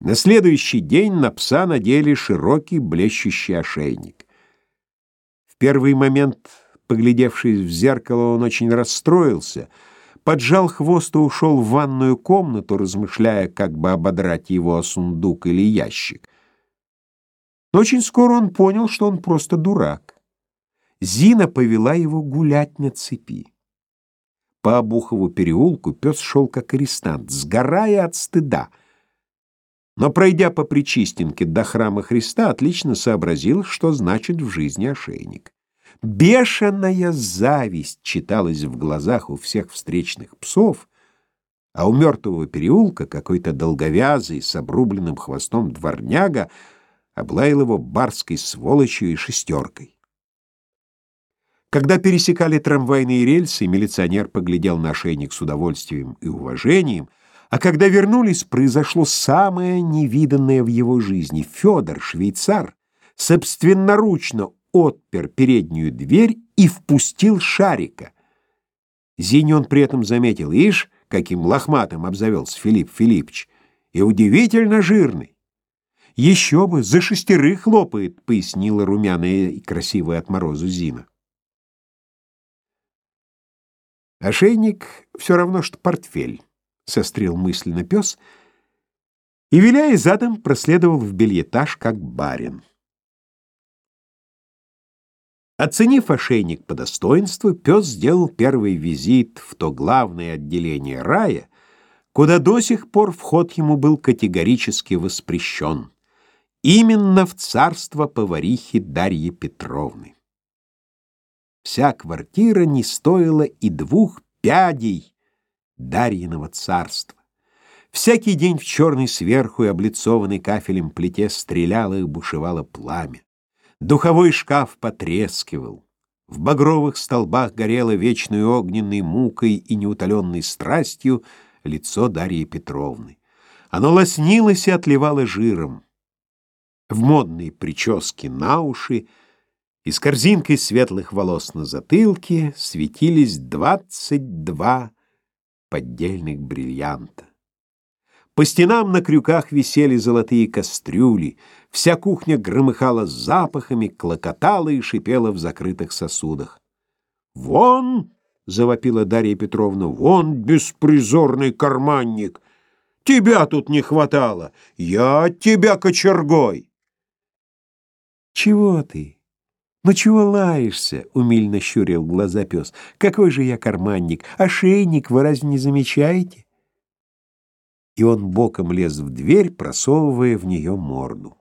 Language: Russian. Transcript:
На следующий день на пса надели широкий блещущий ошейник. В первый момент, поглядевшись в зеркало, он очень расстроился, поджал хвост и ушел в ванную комнату, размышляя, как бы ободрать его о сундук или ящик. Но очень скоро он понял, что он просто дурак. Зина повела его гулять на цепи. По Обухову переулку пес шел как арестант, сгорая от стыда — но, пройдя по Причистенке до храма Христа, отлично сообразил, что значит в жизни ошейник. Бешеная зависть читалась в глазах у всех встречных псов, а у мертвого переулка какой-то долговязый с обрубленным хвостом дворняга облаял его барской сволочью и шестеркой. Когда пересекали трамвайные рельсы, милиционер поглядел на ошейник с удовольствием и уважением — а когда вернулись, произошло самое невиданное в его жизни. Федор, швейцар, собственноручно отпер переднюю дверь и впустил шарика. Зине он при этом заметил, ишь, каким лохматым обзавелся Филипп Филиппович, и удивительно жирный. «Еще бы, за шестерых хлопает», — пояснила румяная и красивая от морозу Зина. Ошейник все равно, что портфель сострил мысленно пес и, виляя задом, проследовал в бельетаж, как барин. Оценив ошейник по достоинству, пес сделал первый визит в то главное отделение рая, куда до сих пор вход ему был категорически воспрещен, именно в царство поварихи Дарьи Петровны. Вся квартира не стоила и двух пядей Дарьиного царства. Всякий день в черной сверху и облицованной кафелем плите стреляло и бушевало пламя. Духовой шкаф потрескивал. В багровых столбах горело вечной огненной мукой и неутоленной страстью лицо Дарьи Петровны. Оно лоснилось и отливало жиром. В модной прическе на уши и с корзинкой светлых волос на затылке светились двадцать два поддельных бриллианта. По стенам на крюках висели золотые кастрюли, вся кухня громыхала запахами, клокотала и шипела в закрытых сосудах. «Вон!» — завопила Дарья Петровна. «Вон, беспризорный карманник! Тебя тут не хватало! Я от тебя кочергой!» «Чего ты?» «Ну чего лаешься?» — умильно щурил глаза пес. «Какой же я карманник! Ошейник вы разве не замечаете?» И он боком лез в дверь, просовывая в нее морду.